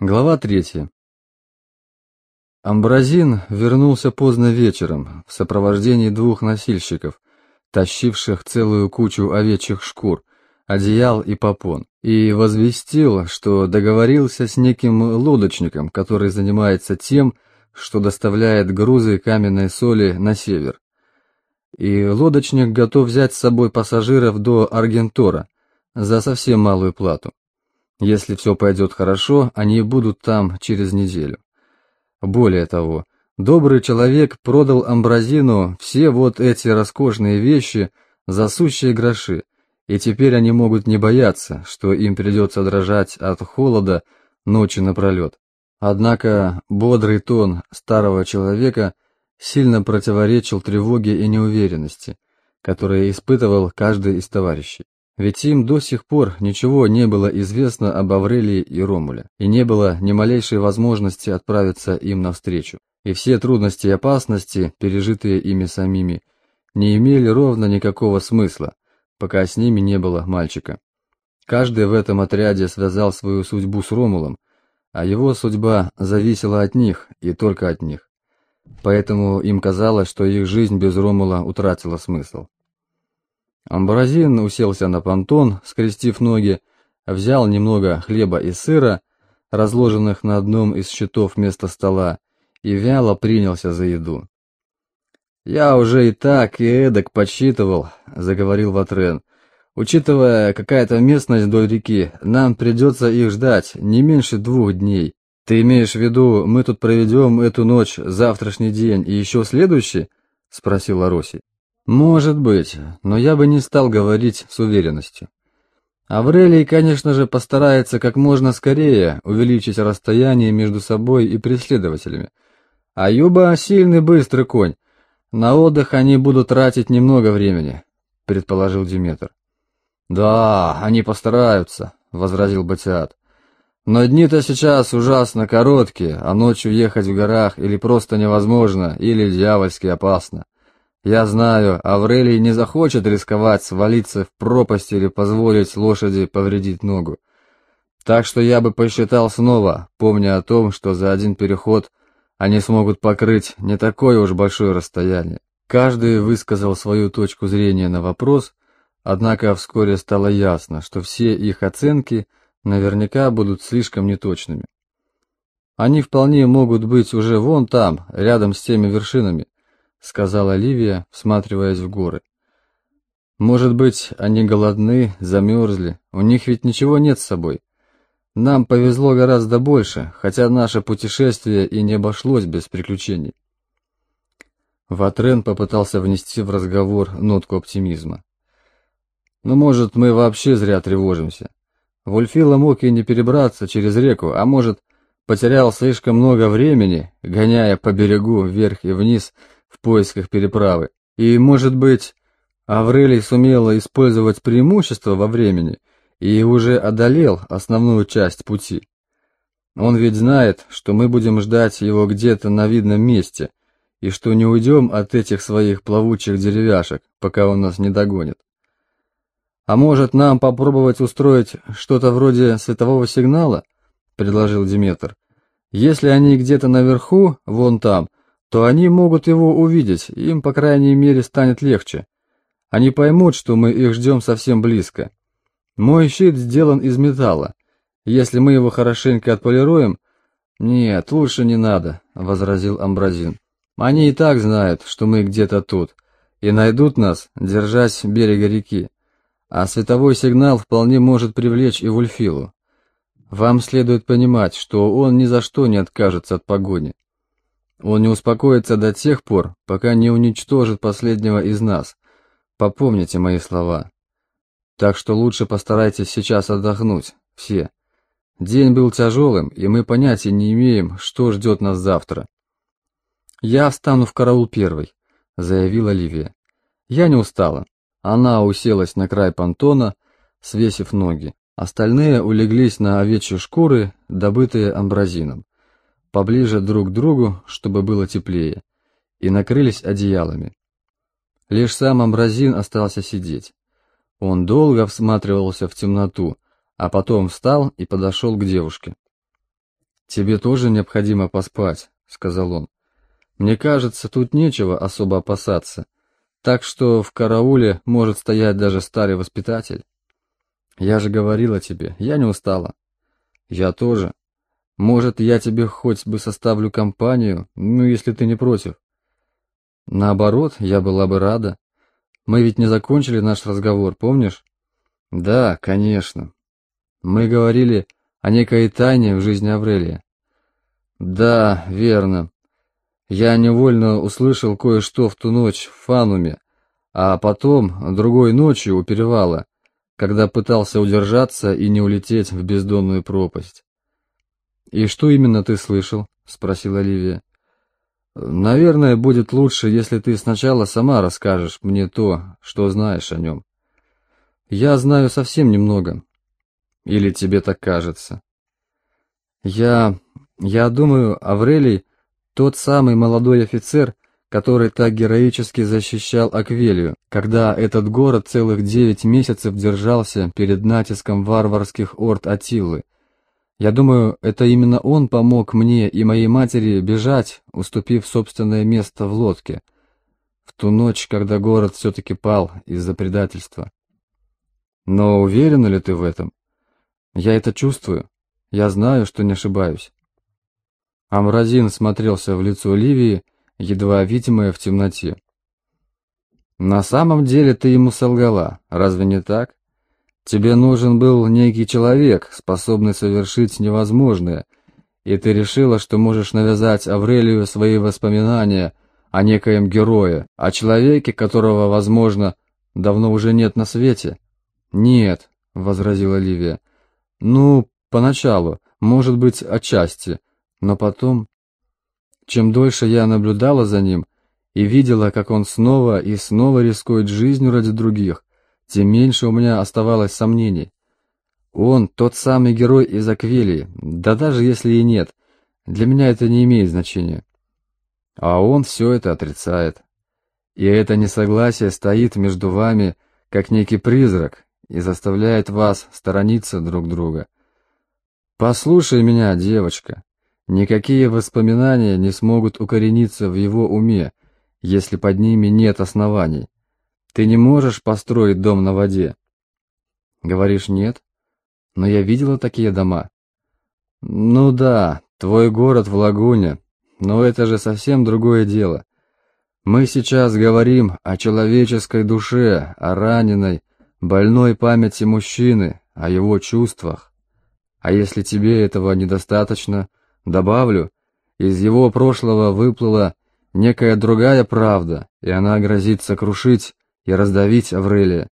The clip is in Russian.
Глава третья. Амбразин вернулся поздно вечером в сопровождении двух носильщиков, тащивших целую кучу овечьих шкур, одеял и попон, и возвестил, что договорился с неким лодочником, который занимается тем, что доставляет грузы каменной соли на север. И лодочник готов взять с собой пассажиров до Аргентора за совсем малую плату. Если все пойдет хорошо, они будут там через неделю. Более того, добрый человек продал Амбразину все вот эти роскошные вещи за сущие гроши, и теперь они могут не бояться, что им придется дрожать от холода ночи напролет. Однако бодрый тон старого человека сильно противоречил тревоге и неуверенности, которые испытывал каждый из товарищей. Ведь им до сих пор ничего не было известно об Аврелии и Ромуле, и не было ни малейшей возможности отправиться им навстречу. И все трудности и опасности, пережитые ими самими, не имели ровно никакого смысла, пока с ними не было мальчика. Каждый в этом отряде связал свою судьбу с Ромулом, а его судьба зависела от них и только от них. Поэтому им казалось, что их жизнь без Ромула утратила смысл. Амбразин уселся на понтон, скрестив ноги, взял немного хлеба и сыра, разложенных на одном из щитов вместо стола, и вяло принялся за еду. «Я уже и так, и эдак подсчитывал», — заговорил Ватрен. «Учитывая какая-то местность вдоль реки, нам придется их ждать не меньше двух дней. Ты имеешь в виду, мы тут проведем эту ночь, завтрашний день и еще следующий?» — спросил Ароси. Может быть, но я бы не стал говорить с уверенностью. Аврелий, конечно же, постарается как можно скорее увеличить расстояние между собой и преследователями. А Юба сильный быстрый конь. На отдых они будут тратить немного времени, предположил Диметр. Да, они постараются, возразил Батиат. Но дни-то сейчас ужасно короткие, а ночью ехать в горах или просто невозможно, или дьявольски опасно. Я знаю, Аврелий не захочет рисковать свалиться в пропасть или позволить лошади повредить ногу. Так что я бы посчитал снова, помня о том, что за один переход они смогут покрыть не такое уж большое расстояние. Каждый высказал свою точку зрения на вопрос, однако вскоре стало ясно, что все их оценки наверняка будут слишком неточными. Они вполне могут быть уже вон там, рядом с теми вершинами, сказала Ливия, всматриваясь в горы. Может быть, они голодны, замерзли, у них ведь ничего нет с собой. Нам повезло гораздо больше, хотя наше путешествие и не обошлось без приключений. Ватрен попытался внести в разговор нотку оптимизма. Ну, может, мы вообще зря тревожимся. Вульфила мог и не перебраться через реку, а может, потерял слишком много времени, гоняя по берегу вверх и вниз, в поисках переправы. И, может быть, Аврелий сумел использовать преимущество во времени и уже одолел основную часть пути. Он ведь знает, что мы будем ждать его где-то на видном месте, и что не уйдем от этих своих плавучих деревяшек, пока он нас не догонит. А может, нам попробовать устроить что-то вроде светового сигнала? предложил Диметр. Если они где-то наверху, вон там, то они могут его увидеть, им, по крайней мере, станет легче. Они поймут, что мы их ждем совсем близко. Мой щит сделан из металла. Если мы его хорошенько отполируем... Нет, лучше не надо, возразил Амбразин. Они и так знают, что мы где-то тут, и найдут нас, держась берега реки. А световой сигнал вполне может привлечь и Вульфилу. Вам следует понимать, что он ни за что не откажется от погони. Он не успокоится до тех пор, пока не уничтожит последнего из нас. Попомните мои слова. Так что лучше постарайтесь сейчас отдохнуть, все. День был тяжелым, и мы понятия не имеем, что ждет нас завтра. Я встану в караул первой, заявила Ливия. Я не устала. Она уселась на край понтона, свесив ноги. Остальные улеглись на овечьи шкуры, добытые амбразином поближе друг к другу, чтобы было теплее, и накрылись одеялами. Лишь сам Амбразин остался сидеть. Он долго всматривался в темноту, а потом встал и подошел к девушке. «Тебе тоже необходимо поспать», — сказал он. «Мне кажется, тут нечего особо опасаться, так что в карауле может стоять даже старый воспитатель». «Я же говорила тебе, я не устала». «Я тоже. Может, я тебе хоть бы составлю компанию, ну, если ты не против». «Наоборот, я была бы рада. Мы ведь не закончили наш разговор, помнишь?» «Да, конечно. Мы говорили о некой тайне в жизни Аврелия. Да, верно. Я невольно услышал кое-что в ту ночь в Фануме, а потом, другой ночью у перевала, когда пытался удержаться и не улететь в бездонную пропасть. «И что именно ты слышал?» — спросила Оливия. «Наверное, будет лучше, если ты сначала сама расскажешь мне то, что знаешь о нем. Я знаю совсем немного, или тебе так кажется? Я... я думаю, Аврелий — тот самый молодой офицер, который так героически защищал Аквелию, когда этот город целых девять месяцев держался перед натиском варварских орд Атилы. Я думаю, это именно он помог мне и моей матери бежать, уступив собственное место в лодке, в ту ночь, когда город все-таки пал из-за предательства. Но уверена ли ты в этом? Я это чувствую. Я знаю, что не ошибаюсь. Амразин смотрелся в лицо Ливии, едва видимое в темноте. На самом деле ты ему солгала, разве не так? Тебе нужен был некий человек, способный совершить невозможное, и ты решила, что можешь навязать Аврелию свои воспоминания о некоем герое, о человеке, которого, возможно, давно уже нет на свете. Нет, — возразила Ливия, — ну, поначалу, может быть, отчасти, но потом... Чем дольше я наблюдала за ним и видела, как он снова и снова рискует жизнью ради других, тем меньше у меня оставалось сомнений. Он тот самый герой из Аквилии, да даже если и нет, для меня это не имеет значения. А он все это отрицает. И это несогласие стоит между вами, как некий призрак, и заставляет вас сторониться друг друга. Послушай меня, девочка. Никакие воспоминания не смогут укорениться в его уме, если под ними нет оснований. Ты не можешь построить дом на воде. Говоришь, нет? Но я видела такие дома. Ну да, твой город в лагуне, но это же совсем другое дело. Мы сейчас говорим о человеческой душе, о раненой, больной памяти мужчины, о его чувствах. А если тебе этого недостаточно, добавлю, из его прошлого выплыла некая другая правда, и она грозит сокрушить и раздавить Аврелия.